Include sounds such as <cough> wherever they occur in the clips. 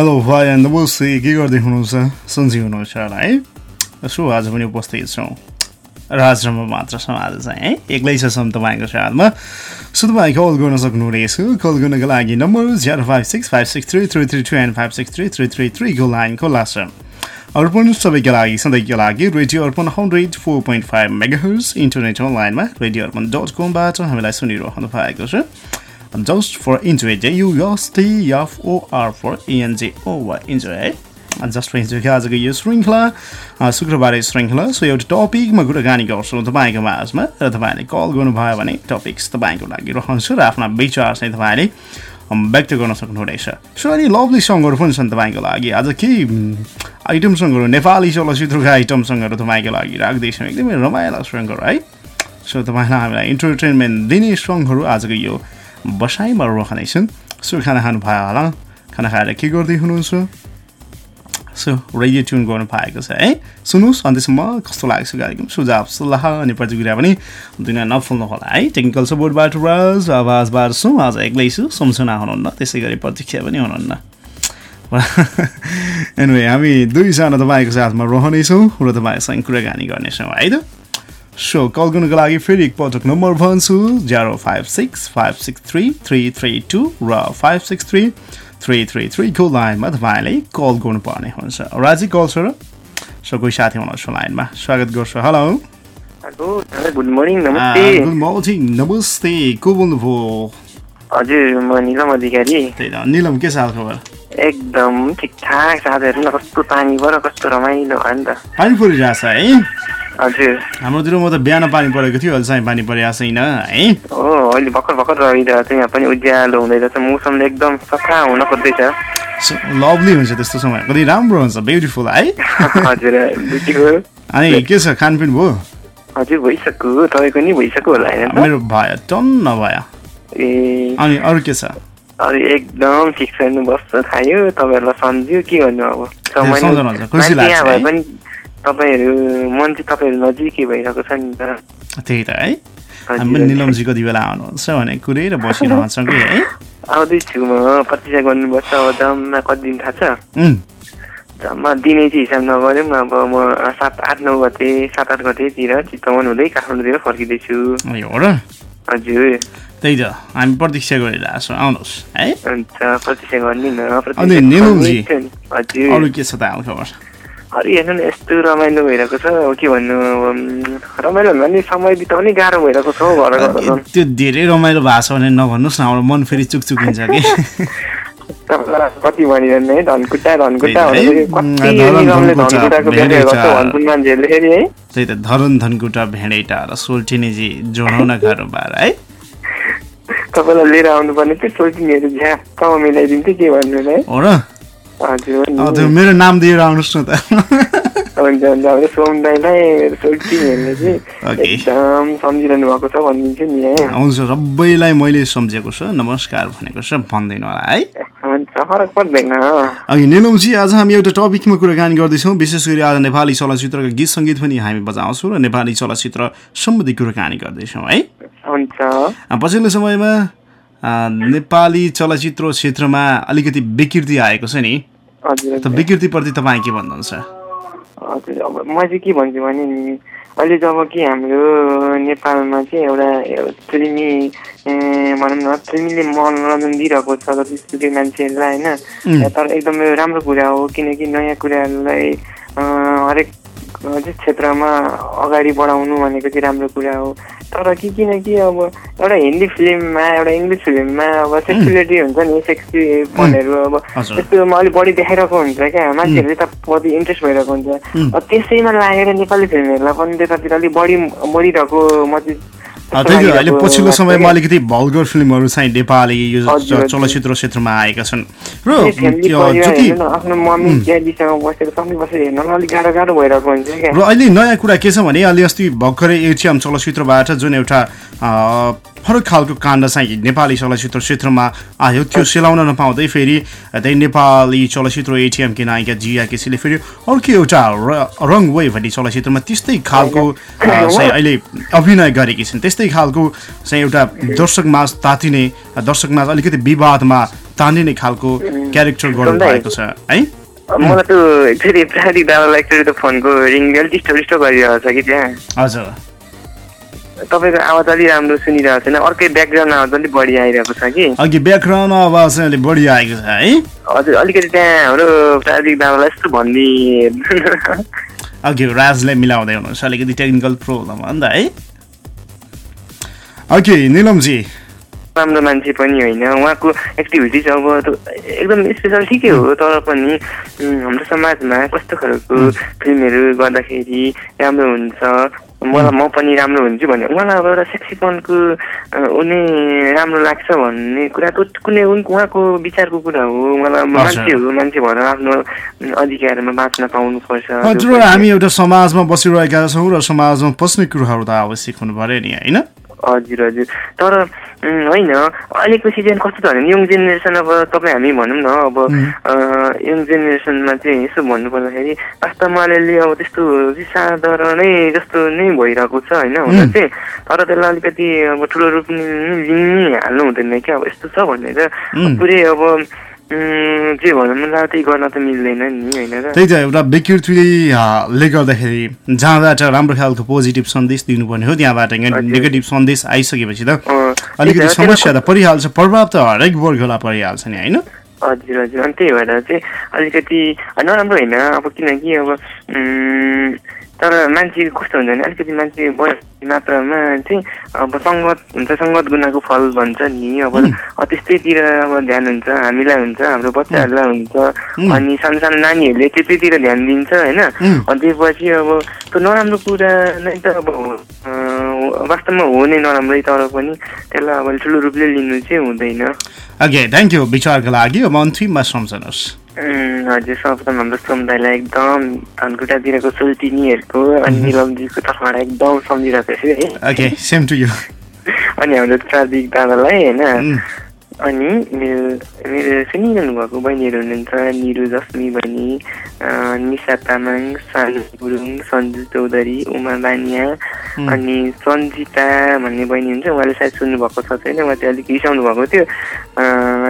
Hello भाइ नमस्ते के गर्दै हुनुहुन्छ? सन्जी हुनुहुन्छ होला है? यसो आज पनि उपस्थित छौँ। राजमा मात्र छौँ आज चाहिँ है? एक्लै छ छौँ तपाईँको साथमा। सो तपाईँ कल गर्न सक्नुहुनेछ। कल गर्नको लागि number zero five six five six three three three two and five six three three three थ्रीको line खुल्ला छ अर्पण सबैका लागि सधैँका लागि radio Arpan hundred four point five megahertz internet अनलाइनमा रेडियो अर्पन डट कमबाट हामीलाई सुनिरहनु भएको छ। Just for enjoy J U S T F O R for E N J O Y enjoy है जस्ट फर इन्जोयको आजको यो श्रृङ्खला शुक्रबार श्रृङ्खला सो एउटा टपिकमा कुराकानी गर्छौँ तपाईँको माझमा र तपाईँले कल गर्नुभयो भने टपिक्स तपाईँको लागि रहन्छ र आफ्ना विचार चाहिँ तपाईँले व्यक्त गर्न सक्नुहुनेछ सो अनि लभली सङ्गहरू पनि छन् तपाईँको लागि आज केही आइटम सङ्गहरू नेपाली चलचित्रका आइटम सङ्गहरू तपाईँको लागि राख्दैछौँ एकदमै रमाइलो सङ्गहरू है सो तपाईँलाई हामीलाई इन्टरटेनमेन्ट दिने सङ्गहरू आजको यो बसाइमा रहनेछन् सो खाना खानु भयो होला खाना खाएर के गर्दै हुनुहुन्छ सो रेडियो ट्युन गर्नु पाएको छ है सुन्नुहोस् अनि त्यसमा कस्तो लाग्छ कार्यक्रम सुझाव सल्लाह अनि प्रतिक्रिया पनि दुनियाँ नफुल्नु होला है टेक्निकल सपोर्टबाट राज आवाजबाट छु आज एक्लै छु सम्झना हुनुहुन्न त्यसै गरी प्रतीक्षा पनि हुनुहुन्न एनिवे हामी दुईजना तपाईँको साथमा रहनेछौँ र तपाईँसँग कुराकानी गर्नेछौँ है त सो कल गर्नुको लागि फेरि एकपटक नम्बर भन्छु zero five six five six three three three two र five six three three three थ्रीको लाइनमा तपाईँले कल गर्नुपर्ने हुन्छ। राजी कल छ र सो कोही साथी हुनुहुन्छ लाइनमा स्वागत गर्छु। हेलो गुड मर्निङ नमस्ते। गुड मर्निङ नमस्ते। को बोल्नुभयो? हजुर म निलम अधिकारी। त्यही त निलम के साल खबर? एकदम ठिकठाक साथीहरू कस्तो पानी पऱ्यो कस्तो रमाइलो भयो नि त। पानी परिरहेछ है? हाम्रोतिर म त बिहान पानी परेको थियो अहिले चाहिँ पानी परेको छैन है? हो अहिले भर्खर भर्खर रहिरहेको छ यहाँ पनि उज्यालो हुँदैरहेछ मौसमले एकदम सफा हुन खोज्दैछ। लभली हुन्छ त्यस्तो समय। कति राम्रो हुन्छ ब्युटिफुल है? <laughs> हजुर <laughs> अनि के छ खानपिन भयो? हजुर भइसक्यो तपाईँको नि भइसक्यो होला होइन? त मेरो भयो टन्न भयो ए। अनि अरू के छ? अरू एकदम ठिक छ बस्छ खायो तपाईँहरूलाई सम्झ्यो के गर्नु अब? समय भए? पनि तपाईँहरू मन चाहिँ तपाईँहरू नजिकै भइरहेको छ नि त। त्यही त है? हामी पनि निलमजी कति बेला आउनुहुन्छ भने कुरेर बसिरहन्छौँ कि है? आउँदैछु म। प्रतीक्षा गर्नुपर्छ। अब जम्मा कति दिन थाहा छ? जम्मा दिने चाहिँ हिसाब नगरौँ। अब म सात आठ नौ गते सात आठ गतेतिर चितवन हुँदै काठमाडौँतिर फर्किँदैछु। र। हजुर। त्यही त हामी प्रतीक्षा गरिरहेको छौँ आउनुहोस् है? अन्त प्रतीक्षा गर्ने न। अरू के छ त हाल खबर अरू हेर्नु न यस्तो रमाइलो भइरहेको छ के भन्नु रमाइलो भन्दा नि समय बिताउने गाह्रो भइरहेको छ घर त्यो धेरै रमाइलो भएको छ भने नभन्नुहोस् न हाम्रो मन फेरि चुकचुकिन्छ कि तपाईँलाई कति भनिरहनु है धनकुटा धनकुटा मान्छेहरूले फेरि है त्यही त धरन धनकुटा भेडेटा र सोल्टिनेजी जोडाउन कारोबार है तपाईँलाई लिएर आउनुपर्ने थियो सोचिनेहरू झ्याप्पमा मिलाइदिन्थ्यो के भन्नु है हो र हजुर मेरो नाम दिएर आउनुहोस् न त। हुन्छ हुन्छ। अब सोम दाईलाई चाहिँ। एकदम सम्झिरहनु भएको छ भनिदिन्छु नि है। हुन्छ सबैलाई मैले सम्झेको छ। नमस्कार भनेको छ भन्दैन होला है। फरक पर्दैन। अघि निलमजी आज हामी एउटा टपिकमा कुराकानी गर्दैछौँ। विशेष गरी आज नेपाली चलचित्रका गीत सङ्गीत पनि हामी बजाउँछौँ र नेपाली चलचित्र सम्बन्धी कुराकानी गर्दैछौँ है। हुन्छ। पछिल्लो समयमा नेपाली चलचित्र क्षेत्रमा अलिकति विकृति आएको छ नि। विकृतिप्रति तपाईँ के भन्नुहुन्छ? हजुर अब म चाहिँ के भन्छु भने नि अहिले जब कि हाम्रो नेपालमा चाहिँ एउटा फिल्मी भनौँ न फिल्मीले मनोरञ्जन दिइरहेको छ जति सुकै मान्छेहरूलाई होइन तर एकदमै राम्रो कुरा हो किनकि नयाँ कुराहरूलाई हरेक क्षेत्रमा अगाडि बढाउनु भनेको चाहिँ राम्रो कुरा हो। तर कि किनकि अब एउटा हिन्दी फिल्ममा एउटा इङ्ग्लिस फिल्ममा अब सेक्सुलिटी हुन्छ नि सेक्सीपनहरू अब हजुर। त्यस्तोमा अलिक बढी देखाइरहेको हुन्छ क्या मान्छेहरूले त प्रति इन्ट्रेस्ट भइरहेको हुन्छ। अब त्यसैमा लागेर नेपाली फिल्महरूलाई पनि त्यतातिर अलिक बढी बढिरहेको म चाहिँ त्यही त अहिले पछिल्लो समयमा। अलिकति भल्गर फिल्महरू चाहिँ नेपाली यो। चलचित्र क्षेत्रमा आएका छन् र र अहिले नयाँ कुरा के छ भने अलि अस्ति भर्खरै एटिएम चलचित्रबाट जुन एउटा फरक खालको काण्ड चाहिँ नेपाली चलचित्र क्षेत्रमा आयो। त्यो सेलाउन नपाउँदै फेरि त्यही नेपाली चलचित्र एटिएमकी नायिका जिया केसीले फेरि अर्को एउटा र- रङ वे भन्ने चलचित्रमा त्यस्तै खालको चाहिँ अहिले अभिनय गरेकी छिन्। त्यस्तै खालको चाहिँ एउटा दर्शक माझ तातिने दर्शक माझ अलिकति विवादमा तानिने खालको क्यारेक्टर गर्नु भएको छ है? मलाई त एकचोटि प्राविधिक दादालाई एकचोटि फोनको रिङ अलिक डिस्टर्ब डिस्टर्ब गरिरहेको छ कि त्यहाँ। हजुर। तपाईँको आवाज अलिक राम्रो सुनिरहेको छैन। अर्कै ब्याकग्राउन्ड आवाज अलिक बढी आइरहेको छ कि? अघि ब्याकग्राउन्ड आवाज चाहिँ अलिक बढी आएको छ है। हजुर अलिकति त्यहाँ हाम्रो प्राविधिक दादालाई यस्तो भनिदिए अघि राजले मिलाउँदै हुनुहुन्छ अलिकति टेक्निकल प्रोब्लम हो नि त है। ओके निलमजी। राम्रो मान्छे पनि होइन उहाँको एक्टिभिटिज अब एकदम स्पेसल ठिकै हो तर पनि हाम्रो समाजमा कस्तो खालको फिल्महरू गर्दाखेरि राम्रो हुन्छ मलाई म पनि राम्रो हुन्छु भन्ने उहाँलाई अब एउटा सेक्सीपनको उनी राम्रो लाग्छ भन्ने कुरा त कुनै उन- उहाँको विचारको कुरा हो। म मान्छे हो मान्छे भएर आफ्नो अधिकारमा बाँच्न पाउनुपर्छ। हजुर हामी एउटा समाजमा बसिरहेका छौँ र समाजमा पस्ने कुराहरू त आवश्यक हुनु पऱ्यो नि होइन? हजुर हजुर। तर होइन अहिलेको सिजन कस्तो छ भने यङ जेनेरेसन अब तपाईँ हामी भनौँ न अब यङ जेनेरेसनमा चाहिँ यसो भन्नु पर्दाखेरि वास्तवमा अलिअलि अब त्यस्तो साधारणै जस्तो नै भइरहेको छ होइन हुन चाहिँ। तर त्यसलाई अलिकति अब ठुलो रूप नि- लिइ हाल्नु हुँदैन क्या अब यस्तो छ भनेर पुरै अब जे भनौँ न त्यही गर्न त मिल्दैन नि होइन र त्यही त एउटा विकृतिले गर्दाखेरि जहाँबाट राम्रो खालको पोजिटिभ सन्देश दिनुपर्ने हो त्यहाँबाट नेगेटिभ सन्देश आइसकेपछि त अलिकति समस्या त परिहाल्छ प्रभाव त हरेक वर्गलाई परिहाल्छ नि होइन हजुर हजुर अनि त्यही भएर चाहिँ अलिकति नराम्रो होइन अब किनकि अब तर मान्छे कस्तो हुन्छ भने अलिकति मान्छे बढी मात्रामा चाहिँ अब सङ्गत हुन्छ सङ्गत गुनाको फल भन्छ नि। अब त्यस्तैतिर अब ध्यान हुन्छ हामीलाई हुन्छ हाम्रो बच्चाहरूलाई हुन्छ। अनि सानो सानो नानीहरूले त्यतैतिर ध्यान दिन्छ होइन? अनि त्यसपछि अब त्यो नराम्रो कुरा नै त अब वास्तवमा हो नै नराम्रै तर पनि त्यसलाई अब ठुलो रूपले लिनु चाहिँ हुँदैन। ओके थ्याङ्क यू विचारको लागि। अब अन्तिममा सम्झनुहोस्। हजुर सर्वप्रथम हाम्रो समुदायलाई एकदम धनकुटातिरको सुल्टिनीहरूको अनि निलमजीको तर्फबाट एकदम सम्झिरहेको छु है। ओके सेम टु यू अनि हाम्रो प्राविधिक दादालाई होइन? अनि मेरो मेरो सुनिरहनु भएको बहिनीहरू हुनुहुन्छ निरु जस्मी बहिनी निशा तामाङ सानु गुरुङ सन्जु चौधरी उमा बानिया अनि सन्जिता भन्ने बहिनी हुन्छ उहाँले सायद सुन्नुभएको छ छैन उहाँ चाहिँ अलिक रिसाउनु भएको थियो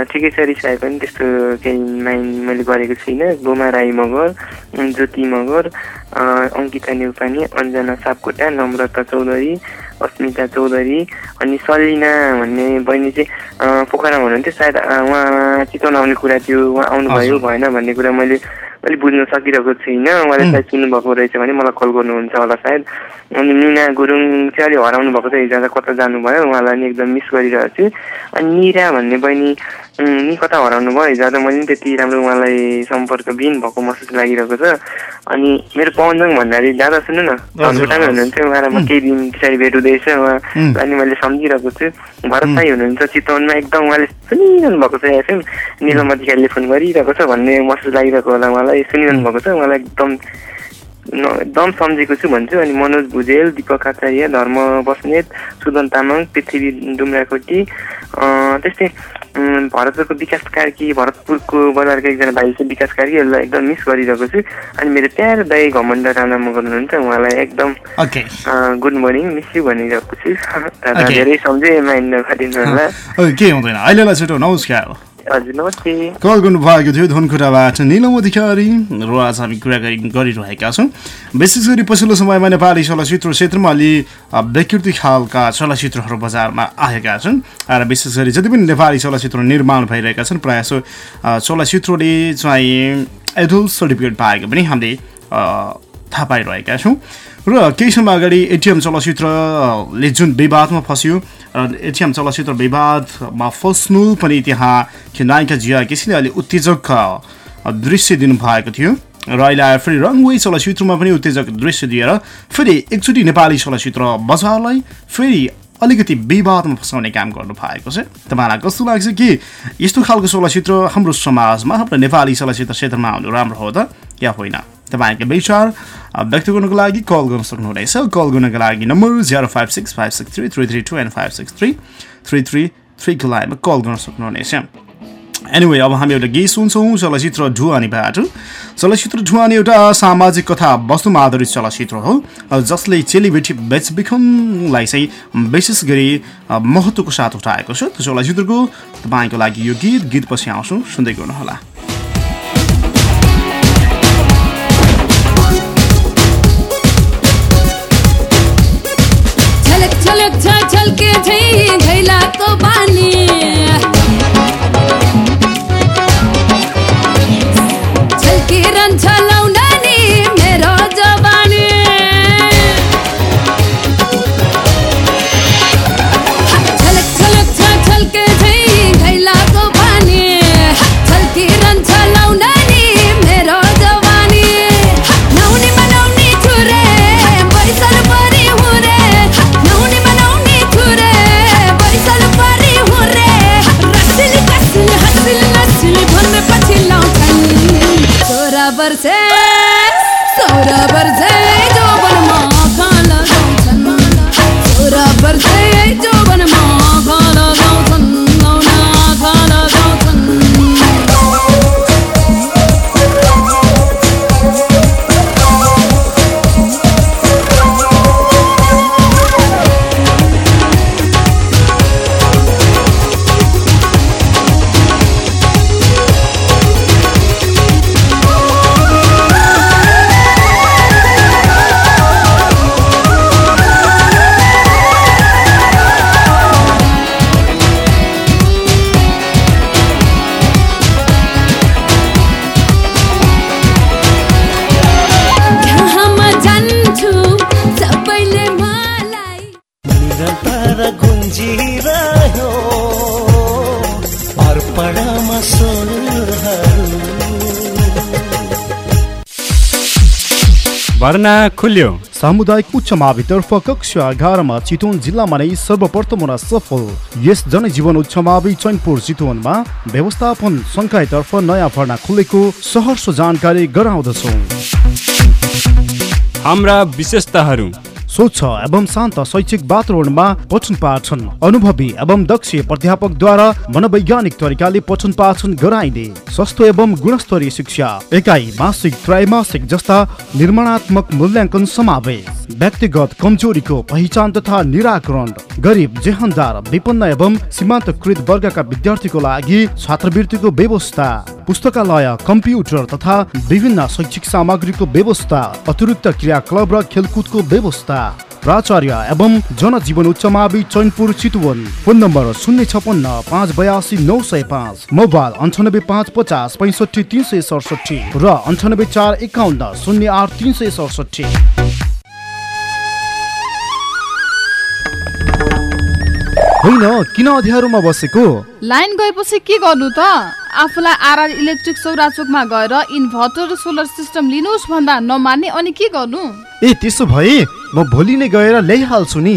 ठिकै छ रिसाए पनि त्यस्तो केही माइन्ड मैले गरेको छुइनँ गोमा राई मगर ज्योति मगर अङ्किता नेउपाने अञ्जना सापकोटा नम्रता चौधरी अस्मिता चौधरी अनि सलिना भन्ने बहिनी चाहिँ पोखरामा हुनुहुन्थ्यो सायद उहाँ चितवन आउने कुरा थियो उहाँ आउनुभयो भएन भन्ने कुरा मैले अलिक बुझ्न सकिरहेको छुइनँ उहाँले सायद सुन्नुभएको रहेछ भने मलाई कल गर्नुहुन्छ होला सायद। अनि मिना गुरुङ चाहिँ अलिक हराउनु भएको छ हिजो कता जानुभयो उहाँलाई नि एकदम मिस गरिरहेको छु। अनि निरा भन्ने बहिनी नि कता हराउनु भयो? हिजो आज मैले पनि त्यति राम्रो उहाँलाई सम्पर्कविहीन भएको महसुस लागिरहेको छ। अनि मेरो पवनजङ भन्दाखेरि दादा सुन्नु न? धनकुटामै हुनुहुन्थ्यो उहाँलाई म केही दिन पछाडि भेट हुँदैछ उहाँलाई नि मैले सम्झिरहेको छु। भरत साई हुनुहुन्छ चितवनमा एकदम उहाँले सुनिरहनु भएको छ एफएम निलम अधिकारीले फोन गरिरहेको छ भन्ने महसुस लागिरहेको होला उहाँलाई। सुनिरहनु भएको छ उहाँलाई एकदम न- एकदम सम्झेको छु भन्छु। अनि मनोज भुजेल दिपक आचार्य धर्म बस्नेत सुदन तामाङ पृथ्वी डुम्राकोटी त्यस्तै भरतपुरको विकास कार्की भरतपुरको बजारको एकजना भाइ छ विकास कार्कीहरूलाई एकदम मिस गरिरहेको छु। अनि मेरो प्यारो दाई घमण्ड राणा मगर हुनुहुन्छ उहाँलाई एकदम गुड मर्निङ मिस यु भनिरहेको छु. <laughs> धेरै सम्झे माइन्ड नगरिदिनु होला <laughs> केही हुँदैन। अहिलेलाई छिटो नमस्कार। हजुर नमस्ते कल गर्नुभएको थियो धनकुटाबाट निलम अधिकारी र आज हामी कुराकानी गरिरहेका छौँ। विशेष गरी पछिल्लो समयमा नेपाली चलचित्र क्षेत्रमा अलि विकृति खालका चलचित्रहरू बजारमा आएका छन्। र विशेष गरी जति पनि नेपाली चलचित्र निर्माण भइरहेका छन् प्रायः चलचित्रले चाहिँ एडल्ट सर्टिफिकेट पाएको पनि हामीले थाहा पाइरहेका छौँ। र केही समय अगाडि एटिएम चलचित्रले जुन विवादमा फस्यो र एटिएम चलचित्र विवादमा फस्नु पनि त्यहाँ कि नायिका जिया केसीले अलि उत्तेजक दृश्य दिनुभएको थियो। र अहिले आएर फेरि रङवे चलचित्रमा पनि उत्तेजक दृश्य दिएर फेरि एकचोटि नेपाली चलचित्र बजारलाई फेरि अलिकति विवादमा फसाउने काम गर्नु भएको छ। तपाईँलाई कस्तो लाग्छ कि यस्तो खालको चलचित्र हाम्रो समाजमा हाम्रो नेपाली चलचित्र क्षेत्रमा आउनु राम्रो हो त? या होइन? तपाईँको विचार व्यक्त गर्नुको लागि कल गर्न सक्नुहुनेछ। कल गर्नको लागि number zero five six five six three three three two and five six three three three थ्रीको लाइनमा कल गर्न सक्नुहुनेछ। एनिवे अब हामी एउटा गीत सुन्छौँ चलचित्र ढुवानीबाट। चलचित्र ढुवानी एउटा सामाजिक कथा वस्तुमा आधारित चलचित्र हो। जसले चेलीबेटी बेचबिखनलाई चाहिँ विशेष गरी महत्त्वको साथ उठाएको छ। त्यो चलचित्रको तपाईँको लागि यो गीत गीत पछि आउँछौँ सुन्दै गर्नुहोला। छलक छ छल्के झै झैलाको बानी। छल्किरहन्छ लौडानी सोह्र भर्ना खुल्यो सामुदायिक उच्च मावितर्फ कक्षा एघारमा चितवन जिल्लामा नै सर्वप्रथम र सफल यस जनजीवन उच्च मावि चैनपुर चितवनमा व्यवस्थापन संकायतर्फ नयाँ भर्ना खुलेको सहर्ष जानकारी गराउँदछौँ हाम्रा विशेषताहरू स्वच्छ एवं शान्त शैक्षिक वातावरणमा पठन पाठन अनुभवी एवं दक्ष प्राध्यापकद्वारा मनोवैज्ञानिक तरिकाले पठन पाठन गराइने सस्तो एवं गुणस्तरीय शिक्षा एकाइ मासिक त्रैमासिक जस्ता निर्माणात्मक मूल्याङ्कन समावेश। व्यक्तिगत कमजोरीको पहिचान तथा निराकरण गरिब जेहनदार विपन्न एवं सीमान्तकृत वर्गका विद्यार्थीको लागि छात्रवृत्तिको व्यवस्था पुस्तकालय कम्प्युटर तथा विभिन्न शैक्षिक सामग्रीको व्यवस्था अतिरिक्त क्रियाकलाप र खेलकुदको व्यवस्था प्राचार्य एवं जनजीवन उच्च मावि चैनपुर चितवन। फोन नम्बर शून्य छपन्न पाँच बयासी नौ सय पाँच। मोबाइल अन्ठानब्बे पाँच पचास पैँसठी तिन सय सडसठी र अन्ठानब्बे चार एकाउन्न शून्य आठ तिन सय सडसठी। होइन किन अँध्यारोमा बसेको? लाइन गएपछि के गर्नु त? आफूलाई आरआर इलेक्ट्रिक सौराचोकमा गएर इन्भर्टर र सोलर सिस्टम लिनुहोस् भन्दा नमान्ने अनि के गर्नु? ए त्यसो भए म भोलि नै गएर ल्याइहाल्छु नि।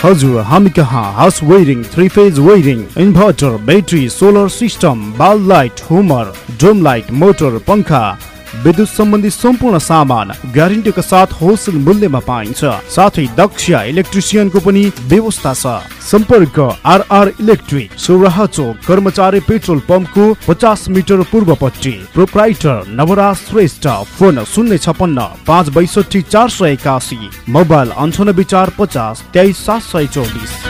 हजुर हामी कहाँ? House wiring three phase wiring inverter battery solar system बाल लाइट होमर ड्रोम लाइट मोटर पंखा विद्युत सम्बन्धी सम्पूर्ण सामान ग्यारेन्टीका साथ होलसेल मूल्यमा पाइन्छ। साथै दक्ष इलेक्ट्रिसियनको पनि व्यवस्था छ। सम्पर्क आरआर इलेक्ट्रिक सौराहा चोक कर्मचारी पेट्रोल पम्पको पचास मिटर पूर्वपट्टि। प्रोप्राइटर नवराज श्रेष्ठ फोन शून्य छपन्न पाँच बैसठी चार सय एकासी। मोबाइल अन्ठानब्बे चार पचास तेइस सात सय चौबिस।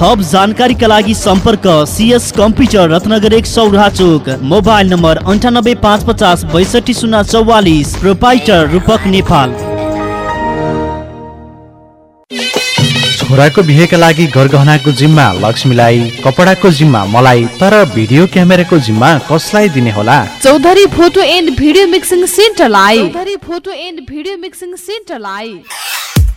थप जानकारीका लागि सम्पर्क सिएस कम्प्युटर रत्नगर एक सौरा चोक मोबाइल नम्बर अन्ठानब्बे पाँच पचास बैसठी शून्य चौवालिस प्रोपाइटर रूपक नेपाल। छोराको बिहेका लागि गरगहनाको जिम्मा लक्ष्मीलाई कपडाको जिम्मा मलाई तर भिडियो क्यामेराको जिम्मा कसलाई दिने होला? Chaudhary photo and video mixing सेन्टरलाई। Chaudhary photo and video mixing सेन्टरलाई।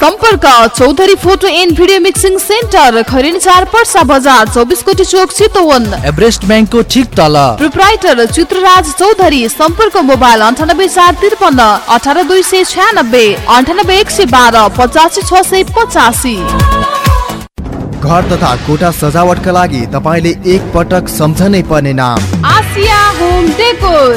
सम्पर्क Chaudhary photo and video mixing centre खरिन चार पर्सा बजार चौबिस कोटी चोक चितवन। एभरेस्ट ब्याङ्कको ठिक तल। प्रोप्राइटर चित्रराज चौधरी सम्पर्क मोबाइल अन्ठानब्बे चार त्रिपन्न अठार दुई सय छ्यानब्बे अन्ठानब्बे एक सय बाह्र पचासी छ सय पचासी। घर तथा कोठा सजावटका लागि तपाईँले एक पटक सम्झनै पर्ने नाम। Asia home decor.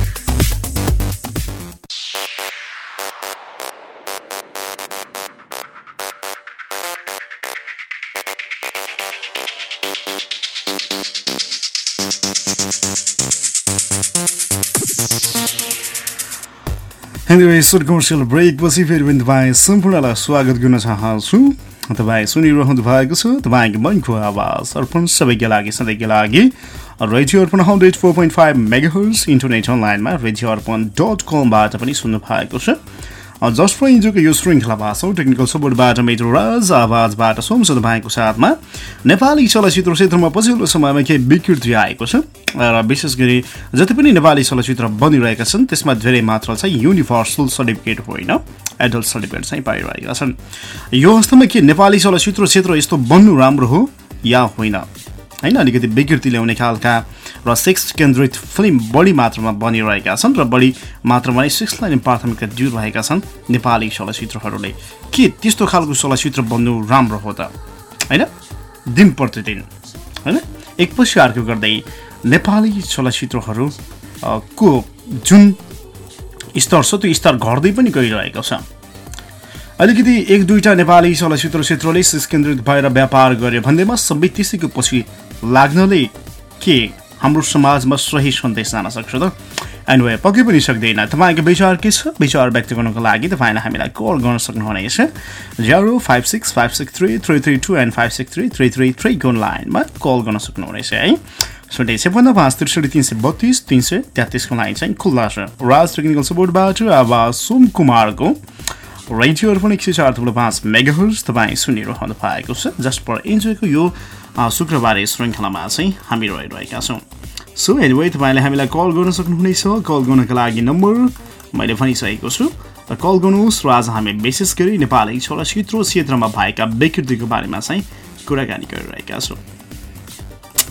Anyway short commercial ब्रेकपछि फेरि पनि तपाईँ सम्पूर्णलाई स्वागत गर्न चाहन्छु तपाईँ सुनिरहनु भएको छ तपाईँको मनको आवाज अर्पण सबैका लागि सधैँका लागि radio Arpan hundred four point five megahertz internet अनलाइनमा रेडियो अर्पण डट कमबाट पनि सुन्नु भएको छ जस्ट फर इन्जोको यो श्रृङ्खलामा छौँ टेक्निकल सपोर्टबाट मेट्रो राज आवाजबाट सोमसो तपाईँको साथमा नेपाली चलचित्र क्षेत्रमा पछिल्लो समयमा केही विकृति आएको छ र विशेष गरी जति पनि नेपाली चलचित्र बनिरहेका छन् त्यसमा धेरै मात्र चाहिँ युनिभर्सल सर्टिफिकेट होइन। एडल्ट सर्टिफिकेट चाहिँ पाइरहेका छन्। यो अवस्थामा के नेपाली चलचित्र क्षेत्र यस्तो बन्नु राम्रो हो? या होइन? होइन अलिकति विकृति ल्याउने खालका र सेक्स केन्द्रित फिल्म बढी मात्रामा बनिरहेका छन् र बढी मात्रामा नै सेक्सलाई नै प्राथमिकता दिइरहेका छन् नेपाली चलचित्रहरूले। के त्यस्तो खालको चलचित्र बन्नु राम्रो हो त? होइन दिन प्रतिदिन। होइन एकपछि अर्को गर्दै नेपाली चलचित्रहरू को जुन स्तर छ त्यो स्तर घट्दै पनि गइरहेको छ। अलिकति एक दुईवटा नेपाली चलचित्र क्षेत्रले केन्द्रित भएर व्यापार गरे भन्दैमा सबै त्यसैको पछि लाग्नले के हाम्रो समाजमा सही सन्देश जान सक्छ त एन्ड पक्कै पनि सक्दैन तपाईँको विचार के छ विचार व्यक्त गर्नको लागि तपाईँलाई हामीलाई कल गर्न सक्नुहुनेछ zero five six five six three three three two and five six three three three थ्रीको लाइनमा कल गर्न सक्नुहुनेछ है सुन्दै छपन्न पाँच त्रिसठी तिन सय बत्तिस तिन सय तेत्तिसको लाइन चाहिँ खुल्ला छ राज टेक्निकल सपोर्टबाट आवाज सोम कुमारको रेडियो अर्पण एक सय चार थुप्रो पाँच मेगाहर्स तपाईँ सुनिरहनु भएको छ जस्ट पर इन्जोयको यो शुक्रबारे श्रृङ्खलामा चाहिँ हामी रहिरहेका छौँ। सो एनिवे तपाईँले हामीलाई कल गर्न सक्नुहुनेछ। कल गर्नको लागि नम्बर मैले भनिसकेको छु। र कल गर्नुहोस् र आज हामी विशेष गरी नेपाली चलचित्र क्षेत्रमा भएका विकृतिको बारेमा चाहिँ कुराकानी गरिरहेका छौँ।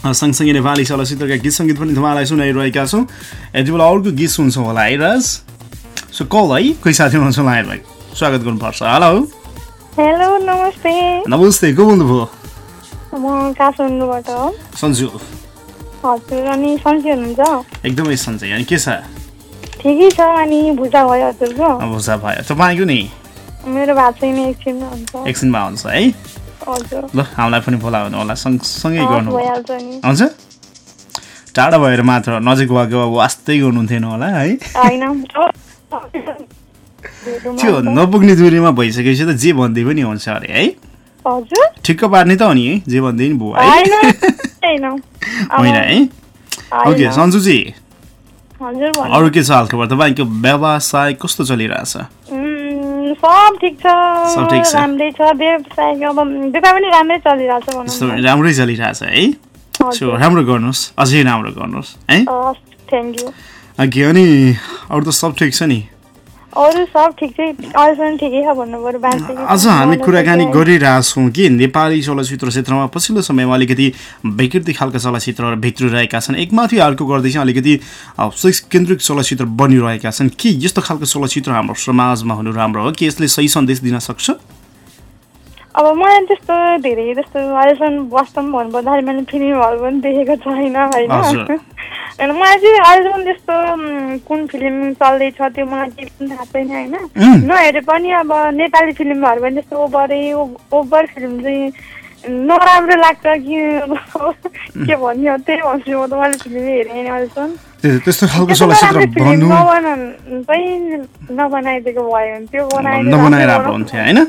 सँगसँगै नेपाली चलचित्रका गीत सङ्गीत पनि तपाईँलाई सुनाइरहेका छौँ। यति बेला अर्को गीत सुन्छौँ होला है राज सो कल है कोही साथी हुनुहुन्छ स्वागत गर्नुपर्छ। हेलो हेलो नमस्ते। नमस्ते को बोल्नुभयो? म काठमाडौँबाट हो? सन्जु। हजुर अनि सन्चै हुनुहुन्छ? एकदमै सन्चै अनि के छ? ठिकै छ अनि भुजा भयो हजुरको? छ भयो। तपाईँको नि मेरो भात चाहिँ नि एकछिनमा हुन्छ। एकछिनमा हुन्छ है? ल हामीलाई पनि बोलाउनु होला सँगसँगै गर्नु हुन्छ? टाढा भएर मात्र नजिक भएको वास्तै गर्नुहुन्थेन होला है? <laughs> त्यो नपुग्ने दूरीमा भइसकेपछि त जे भन्दै पनि हुन्छ अरे है? हजुर? ठिक्क पार्ने त हो नि है जे भन्दै नि भयो <laughs> होइन है? ओके। सन्जुजी। अरू के छ हालखबर? तपाईँको व्यवसाय कस्तो चलिरहेछ सब ठिक छ सब ठिक छ। राम्रै छ। व्यवसाय अब पनि राम्रै चलिरहेछ राम्रै चलिरहेछ है? सो राम्रो गर्नुहोस्। अझै राम्रो गर्नुहोस् है? थ्याङ्क यू अनि अरू त सब ठिक छ नि? अरू सब ठिक चाहिँ अहिलेसम्म ठिकै छ भन्नु पऱ्यो बाँच्दै आज हामी कुराकानी गरिरहेछौँ कि नेपाली चलचित्र क्षेत्रमा पछिल्लो समयमा अलिकति विकृति खालका चलचित्रहरू भित्रिरहेका छन्। एकमाथि अर्को गर्दै चाहिँ अलिकति सेक्स केन्द्रित चलचित्र बनिरहेका छन्। के यस्तो खालको चलचित्र हाम्रो समाजमा हुनु राम्रो हो? कि यसले सही सन्देश दिन सक्छ? अब मलाई त्यस्तो धेरै जस्तो अहिलेसम्म वास्तवमा भन्नुपर्दाखेरि मैले फिल्महरू पनि देखेको छैन होइन। <laughs> होइन मलाई चाहिँ अहिलेसम्म त्यस्तो कुन फिल्म चल्दैछ त्यो मलाई केही पनि थाहा छैन होइन. नहेरे पनि अब नेपाली फिल्महरू पनि त्यस्तो ओभरै ओभर फिल्म चाहिँ नराम्रो लाग्छ कि <laughs> के भन्ने हो त्यही भन्छु म त मैले फिल्म हेरेँ अहिलेसम्म त्यस्तो खालको चलचित्र नराम्रो फिल्म बन्नु नबना चाहिँ नबनाइदिएको भयो भने त्यो बनाएर नबनाए राम्रो राम्रो हुन्थ्यो होइन।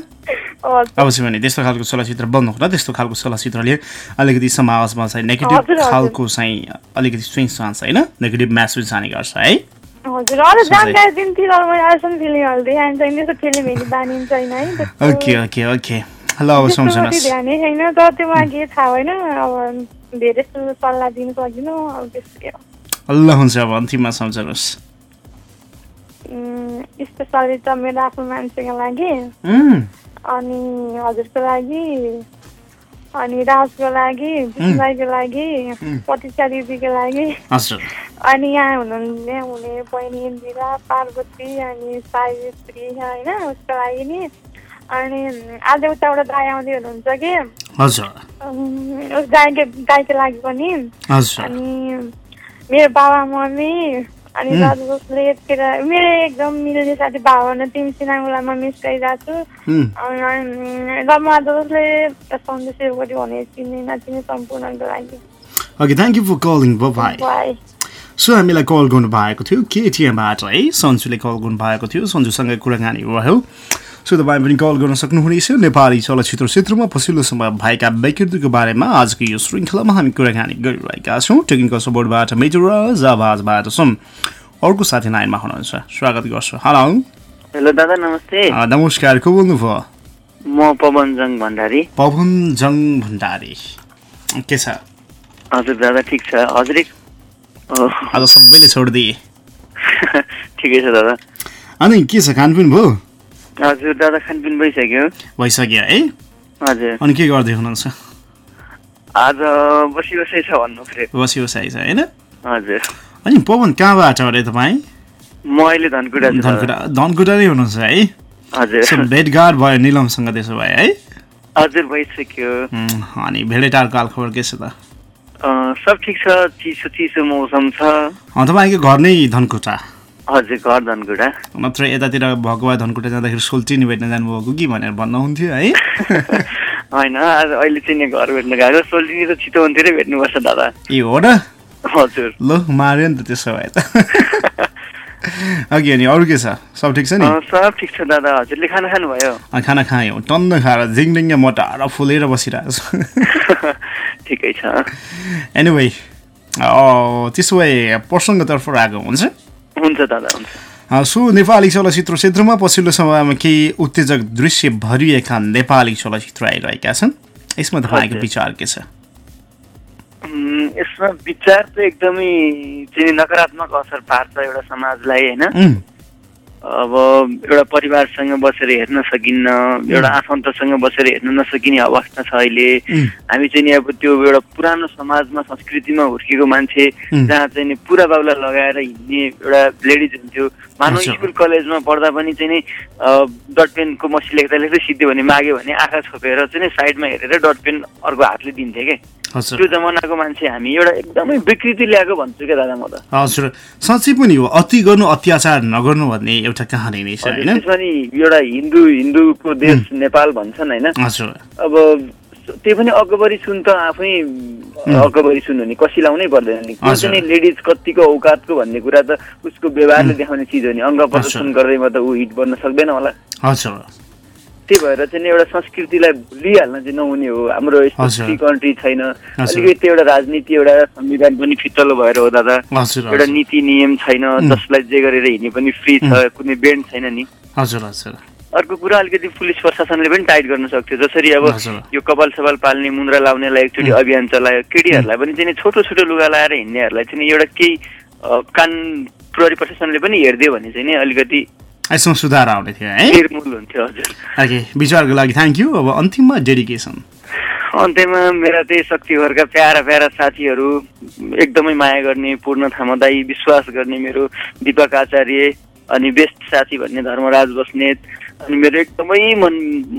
अवश्य भने त्यस्तो खालको चलचित्र बन्नु होला त्यस्तो खालको चलचित्रले अलिकति समाजमा चाहिँ नेगेटिभ। खालको चाहिँ अलिकति स्विङ चान्स होइन नेगेटिभ म्यासेज जाने गर्छ है ओके ओके ओके ल अब सम्झनुहोस् त्यो थाहा अब धेरै सल्लाह दिनु सकिनँ अब त्यस्तो। ल हुन्छ अब अन्तिममा सम्झनुहोस् स्पेसली त मेरो आफ्नो मान्छेको लागि अनि हजुरको लागि अनि राजको लागि विष्णुको लागि प्रतीक्षा दिदीको लागि अनि यहाँ हुनुहुने हुने बहिनी इन्दिरा पार्वती अनि सावित्री होइन उसको लागि नि अनि आज उताबाट दाई आउँदै हुनुहुन्छ कि उस दाईको दाईको लागि पनि अनि मेरो बाबा मम्मी अनि उम्. दाजु जसले यतिखेर मेरो एकदम मिल्ने साथी भावना तिमी सिनाङलाई म मिस गरिरहेको छु र म जसले सन्देश भने चिन्ने नचिने सम्पूर्णको लागि। Okay thank you for calling bye bye so हामीलाई कल गर्नु भएको थियो केटिएमबाट है? सन्जुले कल गर्नु भएको थियो सन्जुसँग कुराकानी भयो। सो तपाईँ पनि कल गर्न सक्नुहुनेछ। नेपाली चलचित्र क्षेत्रमा पछिल्लो समय भएका विकृतिको बारेमा आजको यो श्रृङ्खलामा हामी कुराकानी गरिरहेका छौँ। टेक्निकल सपोर्टबाट मेजर आवाजबाट छौँ अर्को साथी लाइनमा हुनुहुन्छ। स्वागत गर्छु। हेलो। हेलो दादा नमस्ते। नमस्कार। को बोल्नुभयो म पवनजङ भण्डारी। पवन जङ भण्डारी। के छ? हजुर दादा ठिक छ। हजुर आज सबैले छोडिदिए। <laughs> ठिकै छ दादा। अनि के छ? खानपिन भयो? हजुर दादा खानपिन भइसक्यो। भइसक्यो है? हजुर। अनि के गर्दै हुनुहुन्छ? आज बसी बसै छ भन्नु बसी बसाइ छ होइन? हजुर। अनि पवन कहाँबाट अरे तपाईँ? म अहिले धनकुटा। धनकुटा धनकुटा नै हुनुहुन्छ है? हजुर। भेटघाट भयो निलमसँग त्यसो भए है? हजुर भइसक्यो। अनि भेडेटारको हालखबर के छ त सब ठिक छ चिसो चिसो मौसम छ। तपाईँको घर नै धनकुटा? हजुर घर धनकुटा नत्र यतातिर भए धनकुटा जाँदाखेरि सोल्टिनी भेट्न जानुभएको कि भनेर भन्नुहुन्थ्यो है? <laughs> होइन आज अहिले चाहिँ घर भेट्न गएको सोल्टिनी त चितवनतिरै भेट्नुपर्छ दादा। ए हो र? हजुर। ल मार्यो नि त त्यसो भए त। <laughs> अघि अनि अरू के छ? सब ठिक छ नि? सब ठिक छ दादा। हजुरले खाना खानुभयो खाना खायौँ टन्न खाएर झिङडिङ्ग मोटाएर फुलेर बसिरहेको छु। <laughs> ठिकै छ। एनिवे त्यसो भए प्रसङ्गतर्फ आएको हुन्छ हुन्छ दादा हुन्छ। सो नेपाली चलचित्र क्षेत्रमा पछिल्लो समयमा केही उत्तेजक दृश्य भरिएका नेपाली चलचित्र आइरहेका छन्। यसमा तपाईँको। विचार के छ? यसमा विचार चाहिँ एकदमै चाहिँ नकारात्मक असर पार्छ एउटा समाजलाई होइन? अब एउटा परिवारसँग बसेर हेर्न सकिन्न एउटा आफन्तसँग बसेर हेर्न नसकिने अवस्था छ अहिले। हामी चाहिँ नि अब त्यो एउटा पुरानो समाजमा संस्कृतिमा हुर्केको मान्छे. जहाँ चाहिँ नि पुरा बाउला लगाएर हिँड्ने एउटा लेडिज हुन्थ्यो। मानव। स्कुल कलेजमा पढ्दा पनि चाहिँ नि अ, डट पेनको मसी लेख्दा लेख्दै सिद्धि भने माग्यो भने आँखा छोपेर चाहिँ साइडमा हेरेर डट पेन अर्को हातले दिन्थे के? हजुर त्यो जमानाको मान्छे हामी एउटा एकदमै विकृति ल्याएको भन्छु क्या दादा म त। हजुर। साँच्चै पनि हो अति गर्नु अत्याचार नगर्नु भन्ने एउटा कहानी नै छ हजुर, होइन? त्यसमा नि एउटा हिन्दू हिन्दूको देश नेपाल भन्छन् होइन? हजुर। अब त्यही पनि अकबरी सुन त आफै अकबरी सुन हो नि कसी लाउनै पर्दैन नि। चाहिँ नि लेडिज कतिको औकातको भन्ने कुरा त उसको व्यवहारले देखाउने चिज हो नि। अङ्ग प्रदर्शन गर्दैमा त ऊ हिट बन्न सक्दैन होला। हजुर। त्यही भएर चाहिँ एउटा संस्कृतिलाई भुलिहाल्न चाहिँ नहुने हो। हाम्रो यस्तो। फ्री कन्ट्री छैन। अलिकति एउटा राजनीति एउटा संविधान पनि फितलो भएर हो दादा। एउटा। नीति नियम छैन जसलाई जे गरेर हिँड्ने पनि फ्री छ कुनै बेन्ड छैन नि। हजुर हजुर। अर्को कुरा अलिकति पुलिस प्रशासनले पनि टाइट गर्न सक्थ्यो। जसरी अब। यो कपाल सपाल पाल्ने मुन्द्रा लाउनेलाई एकचोटि अभियान चलायो। केटीहरूलाई पनि चाहिँ नि छोटो छोटो लुगा लाएर हिँड्नेहरूलाई चाहिँ एउटा केही कान प्रहरी प्रशासनले पनि हेरिदियो भने चाहिँ नि अलिकति यसमा सुधार आउने थियो है? ओके विचारको लागि थ्याङ्क यू अब अन्तिममा डेडिकेसन अन्त्यमा मेरा त्यही शक्तिघरका प्यारा प्यारा साथीहरू एकदमै माया गर्ने पूर्ण थामदाई विश्वास गर्ने मेरो दिपक आचार्य अनि बेस्ट साथी भन्ने धर्मराज बस्नेत अनि मेरो एकदमै मन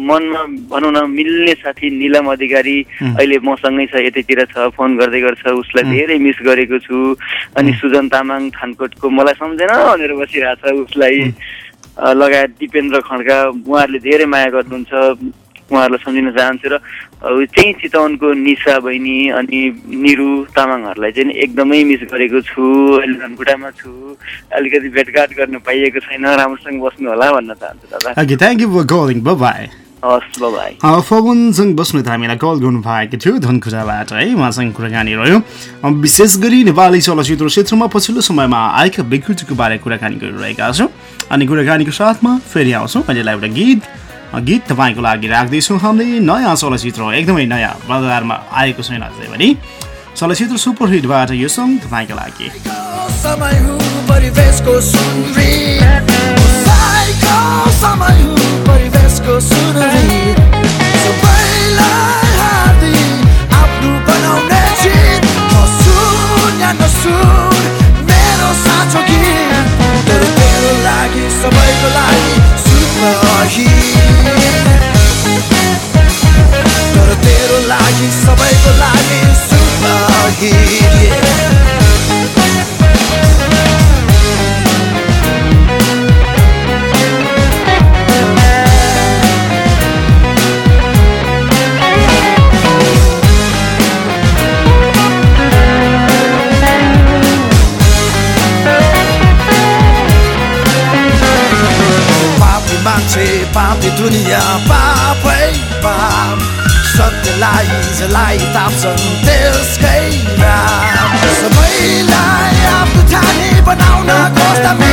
मनमा भनौँ न मिल्ने साथी निलम अधिकारी. अहिले मसँगै छ यतैतिर छ फोन गर्दै गर्छ उसलाई धेरै मिस गरेको छु। अनि सुजन तामाङ थानकोटको मलाई सम्झेन भनेर बसिरहेको छ उसलाई लगायत दिपेन्द्र खड्का उहाँहरूले धेरै माया गर्नुहुन्छ उहाँहरूलाई सम्झिन चाहन्छु र त्यही चितवनको निशा बहिनी अनि निरु तामाङहरूलाई चाहिँ एकदमै मिस गरेको छु। अहिले धनकुटामा छु। अलिकति भेटघाट गर्न पाइएको छैन। राम्रोसँग बस्नु होला भन्न चाहन्छु दादा। पवनसँग बस्नु त हामीलाई कल गर्नुभएको थियो धनकुटाबाट है उहाँसँग कुराकानी रह्यो। विशेष गरी नेपाली चलचित्र क्षेत्रमा पछिल्लो समयमा आएका विकृतिको बारे कुराकानी गरिरहेका छौँ। अनि कुराकानीको साथमा फेरि आउँछौँ। अहिलेलाई एउटा गीत गीत तपाईँको लागि राख्दैछौँ। हामीले नयाँ चलचित्र एकदमै नयाँ बजारमा आएको छैन पनि। चलचित्र सुपरहिटबाट यो सङ्ग तपाईँको लागि तर लागि सबैको लागि लागि सुनही पापी मान्छे पापी दुनियाँ पापै पाप सत्यलाई ताप्छन् त्यसकै सबैलाई आफ्नो ठाने बनाउन खोज्दमी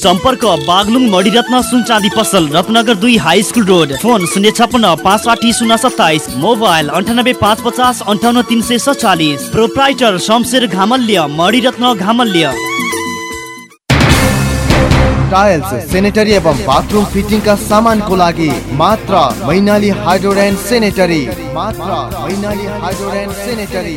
सम्पर्क बागलुङ मणिरत्न सुनचाँदी पसल रत्नगर दुई हाई स्कुल रोड। फोन शून्य छपन्न पाँच साठी शून्य सत्ताइस। मोबाइल अन्ठानब्बे पाँच पचास अन्ठाउन्न तिन सय सत्तालिस proprietor Shamsher Ghamalya Maniratna Ghamalya. Tiles sanitary एवं बाथरूम फिटिङका सामानको लागि मात्र मैनाली हाइड्रोड सेनेटरी। मात्र Mainali हाइड्रोड sanitary.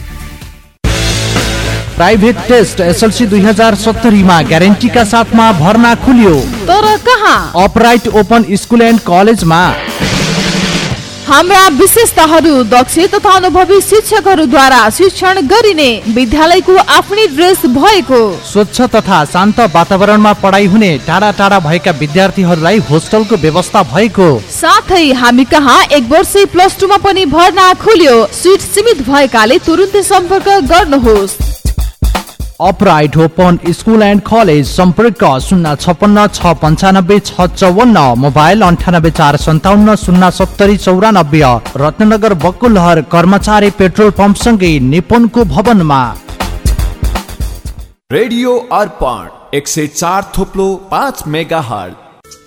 Private test SLC दुई हजार सत्तरीमा ग्यारेन्टीका साथमा भर्ना खुल्यो। तर कहाँ? अपराइट ओपन स्कुल एन्ड कलेजमा। हाम्रा विशेषताहरू दक्ष तथा अनुभवी शिक्षकहरूद्वारा शिक्षण गरिने विद्यालयको आफ्नै ड्रेस भएको। स्वच्छ तथा शान्त वातावरणमा पढाइ हुने टाढा टाढा भएका विद्यार्थीहरूलाई होस्टलको व्यवस्था भएको। साथै हामी कहाँ एक वर्ष प्लस टूमा पनि भर्ना खुल्यो सिट सीमित भएकाले तुरुन्तै सम्पर्क गर्नुहोस्। Upright open school and college सम्पर्क शून्य छपन्न छ पन्चानब्बे छ चौवन्न मोबाइल अन्ठानब्बे चार सन्ताउन्न शून्य सत्तरी चौरानब्बे रत्नगर बकुलहर कर्मचारी पेट्रोल पम्पसँगै निपुणको भवनमा रेडियो अर्पण एक सय चार थोप्लो पाँच मेगा हट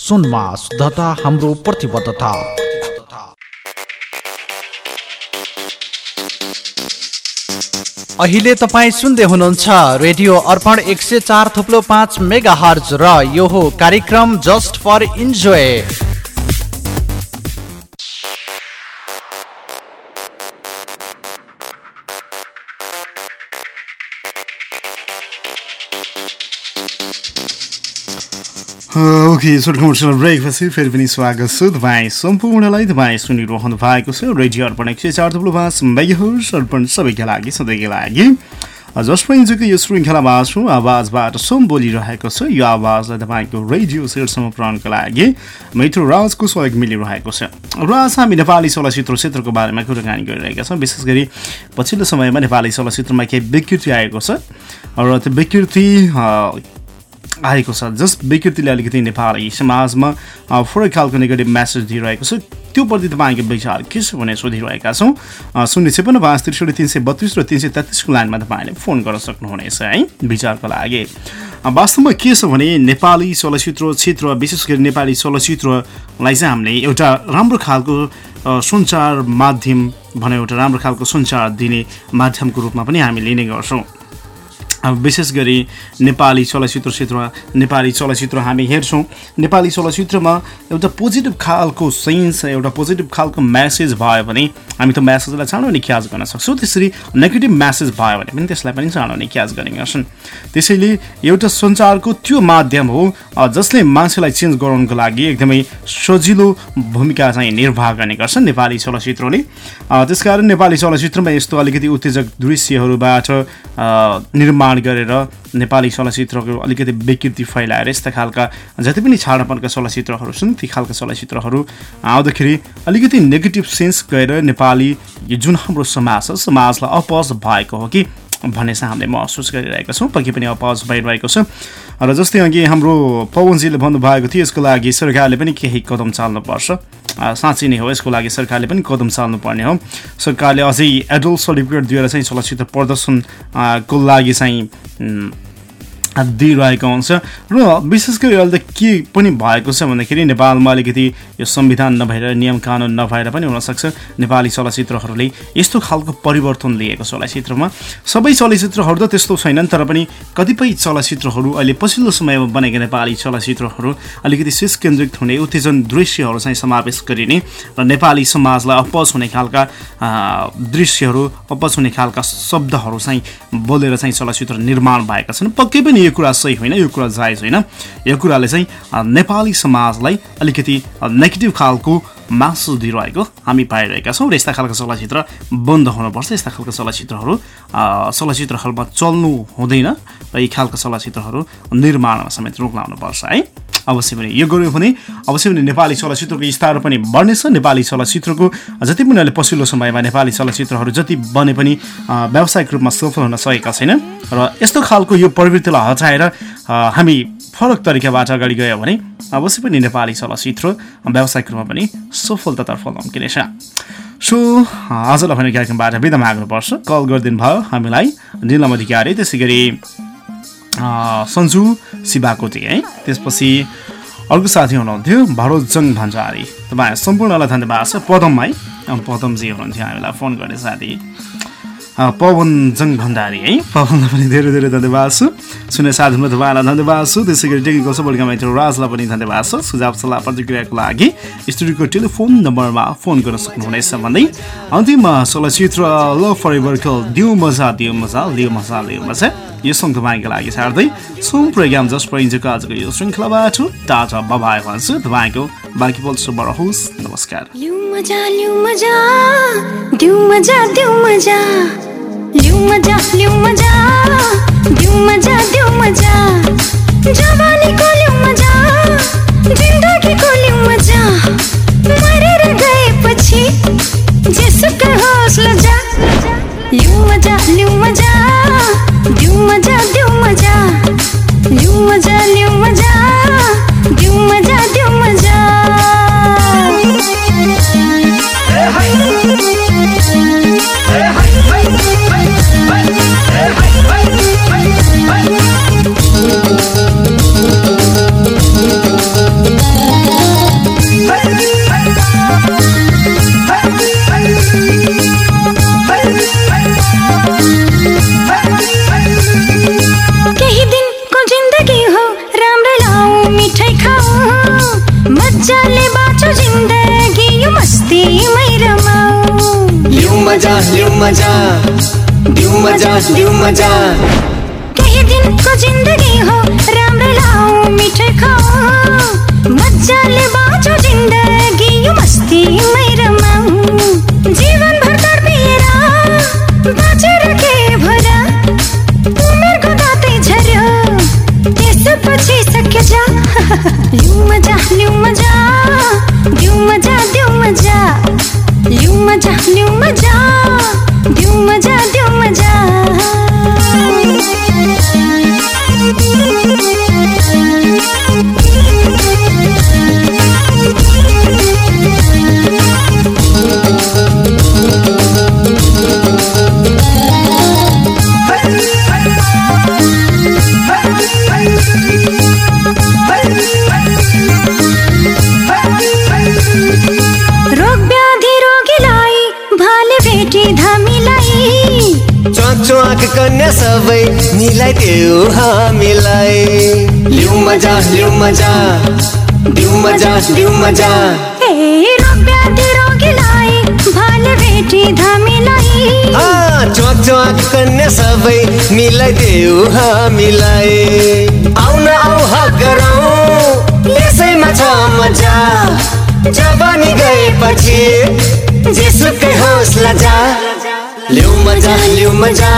सुनमा। शुद्धता हाम्रो प्रतिबद्धता। अहिले तपाईँ सुन्दै हुनुहुन्छ रेडियो अर्पण एक सय चार थुप्लो पाँच मेगा हर्ज र यो हो कार्यक्रम just for enjoy. Okay commercial ब्रेकपछि फेरि पनि स्वागत छ तपाईँ सम्पूर्णलाई। तपाईँ सुनिरहनु भएको छ रेडियो अर्पण एक सय चार थुप्रो पाँच अर्पण सबैका लागि सधैँका लागि। जसमा इन्जोको यो श्रृङ्खलामा छु आवाजबाट सोम बोलिरहेको छ यो आवाजलाई तपाईँको रेडियो सेटसम्म पुऱ्याउनको लागि मित्र राजको सहयोग मिलिरहेको छ। र आज हामी नेपाली चलचित्र क्षेत्रको बारेमा कुराकानी गरिरहेका छौँ विशेष गरी पछिल्लो समयमा नेपाली चलचित्रमा केही विकृति आएको छ। र त्यो विकृति आएको छ। जस विकृतिले अलिकति नेपाली समाजमा फरक खालको नेगेटिभ मेसेज दिइरहेको छ। त्यो प्रति तपाईँको विचार के छ भने सोधिरहेका छौँ। शून्य छेपन्न पाँच त्रिसठी तिन सय बत्तिस र तिन सय तेत्तिसको लाइनमा तपाईँले फोन गर्न सक्नुहुनेछ है विचारको लागि। वास्तवमा के छ भने नेपाली चलचित्र क्षेत्र विशेष गरी नेपाली चलचित्रलाई चाहिँ हामीले एउटा राम्रो खालको सञ्चार माध्यम भनौँ एउटा राम्रो खालको सञ्चार दिने माध्यमको रूपमा पनि हामी लिने गर्छौँ। विशेष गरी नेपाली चलचित्र क्षेत्रमा नेपाली चलचित्र हामी हेर्छौँ। नेपाली चलचित्रमा एउटा पोजिटिभ खालको सेन्स एउटा पोजिटिभ खालको म्यासेज भयो भने हामी त्यो म्यासेजलाई चाँडो नै क्याच गर्न सक्छौँ। त्यसरी नेगेटिभ म्यासेज भयो भने पनि त्यसलाई पनि चाँडो नै क्याच गर्ने गर्छन्। त्यसैले एउटा सञ्चारको त्यो माध्यम हो जसले मान्छेलाई चेन्ज गराउनको लागि एकदमै सजिलो भूमिका चाहिँ निर्वाह गर्ने गर्छन् नेपाली चलचित्रले। त्यसकारण नेपाली चलचित्रमा यस्तो अलिकति उत्तेजक दृश्यहरूबाट निर्माण गरेर नेपाली चलचित्रको अलिकति विकृति फैलाएर यस्ता खालका जति पनि छाडापनका चलचित्रहरू छन् ती खालका चलचित्रहरू आउँदाखेरि अलिकति नेगेटिभ सेन्स गएर नेपाली जुन हाम्रो समाज छ समाजलाई अपज भएको हो कि भन्ने चाहिँ हामीले महसुस गरिरहेका छौँ। पक्कै पनि अपज भइरहेको छ। र जस्तै अघि हाम्रो पवनजीले भन्नुभएको थियो यसको लागि सरकारले पनि केही कदम चाल्नुपर्छ। साँच्चै नै हो यसको लागि सरकारले पनि कदम चाल्नुपर्ने हो। सरकारले अझै एडल्ट सर्टिफिकेट दिएर चाहिँ चलचित्र प्रदर्शन को लागि चाहिँ दिइरहेको हुन्छ। र विशेष गरी अहिले त के पनि भएको छ भन्दाखेरि नेपालमा अलिकति यो संविधान नभएर नियम कानुन नभएर पनि हुनसक्छ। नेपाली चलचित्रहरूले यस्तो खालको परिवर्तन लिएको चलचित्रमा। सबै चलचित्रहरू त त्यस्तो छैनन् तर पनि कतिपय चलचित्रहरू अहिले पछिल्लो समयमा बनेका नेपाली चलचित्रहरू अलिकति शिष केन्द्रित हुने उत्तेजन दृश्यहरू चाहिँ समावेश गरिने र नेपाली समाजलाई अपच हुने खालका दृश्यहरू अपच हुने खालका शब्दहरू चाहिँ बोलेर चाहिँ चलचित्र निर्माण भएका छन्। पक्कै पनि यो कुरा सही होइन यो कुरा जायज होइन। यो कुराले चाहिँ नेपाली समाजलाई अलिकति नेगेटिभ खालको मासु दिइरहेको हामी पाइरहेका छौँ र यस्ता खालका चलचित्र बन्द हुनुपर्छ। यस्ता खालका चलचित्रहरू चलचित्रहरूमा चल्नु हुँदैन। र यी खालका चलचित्रहरू निर्माणमा समेत रोक लाउनुपर्छ है? अवश्य पनि यो गऱ्यौँ भने अवश्य पनि नेपाली चलचित्रको स्तर पनि बढ्नेछ। नेपाली चलचित्रको जति पनि अहिले पछिल्लो समयमा नेपाली चलचित्रहरू जति बने पनि व्यावसायिक रूपमा सफल हुन सकेका छैनन् र यस्तो खालको यो प्रवृत्तिलाई हटाएर हामी फरक तरिकाबाट अगाडि गयो भने अवश्य पनि नेपाली चलचित्र व्यावसायिक रूपमा पनि सफलतातर्फ लम्किनेछ। सो आजलाई भने कार्यक्रमबाट बिदा माग्नुपर्छ। कल गरिदिनु भयो हामीलाई। निलम अधिकारी त्यसै गरी सन्जु शिवाकोटी है। त्यसपछि अर्को साथी हुनुहुन्थ्यो भरोजङ भण्डारी। तपाईँ सम्पूर्णलाई धन्यवाद छ। पदम है पदमजी हुनुहुन्थ्यो हामीलाई फोन गर्ने साथी। पवनजङ भण्डारी है? पवनलाई पनि धेरै धेरै धन्यवाद छु। सुने साथीमा तपाईँलाई धन्यवाद छु। त्यसै गरी टेक्निकल सपोर्टका माइत्र राजलाई पनि धन्यवाद छ। सुझाव सल्लाह प्रतिक्रियाको लागि स्टुडियोको टेलिफोन नम्बरमा फोन गर्न सक्नुहुनेछ भन्दै अन्तिम चलचित्र ल फरेभरको दिउ मजा दिउ मजा लियो मजा लियो मजा। यो सङ्ग तपाईँको लागि छाड्दै सुन प्रोग्राम जस परिञ्जोको आजको यो श्रृङ्खलाबाट टाटा बबाई भन्छु। तपाईँको बाँकी पल शुभ रहोस्। नमस्कार। लिउ मजा लिउ मजा दिउ मजा दिउ मजा। जवानीको लिउ मजा जिन्दगीको लिउ मजा। मरेर गएपछि जेसुकै होस् मजा मजा मजा मजा। मजा मजा मजा। मजा लिउ मजा दिउ मजा। लिउ मजा केही दिनको जिन्दगी हो राम्रो लाऊ मिठाई खाऊ मजाले बाँचो जिन्दगी यो मस्तीमै रमाऊ। जीवनभर तडपिएर बाँचेर के भरा। उमेरको दाँतै झर्यो त्यसपछि सक्यो जा। लिउ मजा लिउ मजा दिउ मजा दिउ मजा। लिउ मजा लिउ मजा। कन्या सबै मिलाइदेऊ हामीलाई। लिउ मजा लिउ मजा दिउ मजा दिउ मजा। चुवाक चुवाक कन्या सबै मिलाइदेऊ हामीलाई। आउन आउ हक गरौँ यसैमा छ मजा। जवानी गएपछि जेसुकै होस् लजा। लिउ मजा लिउ मजा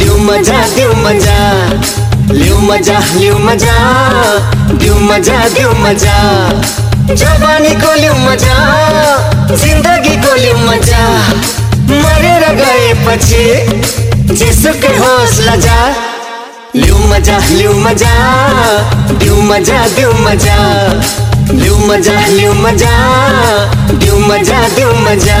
दिउ मजा दिउ मजा लिउ मजा लिउ मजा दिउ मजा दिउ मजा जवानीको लिउ मजा जिन्दगीको लिउ मजा मरेर गएपछि जेसुकै होस् लजा लिउ मजा लिउ मजा दिउ मजा दिउ मजा लिउ मजा लिउ मजा दिउ मजा दिउ मजा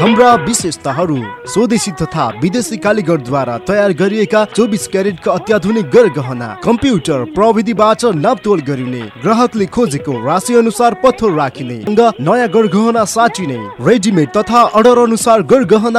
हाम्रा विशेषताहरू स्वदेशी तथा विदेशी कालीगरद्वारा तयार गरिएका चौबिस क्यारेटका अत्याधुनिक गरगहना कम्प्युटर प्रविधिबाट नापतोल गरिने ग्राहकले खोजेको राशि अनुसार पत्थर राखिने नयाँ गरगहना साटिने रेडिमेड तथा अर्डर अनुसार गरगहना